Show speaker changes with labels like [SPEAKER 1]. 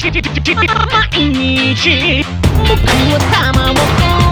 [SPEAKER 1] 毎日僕たまを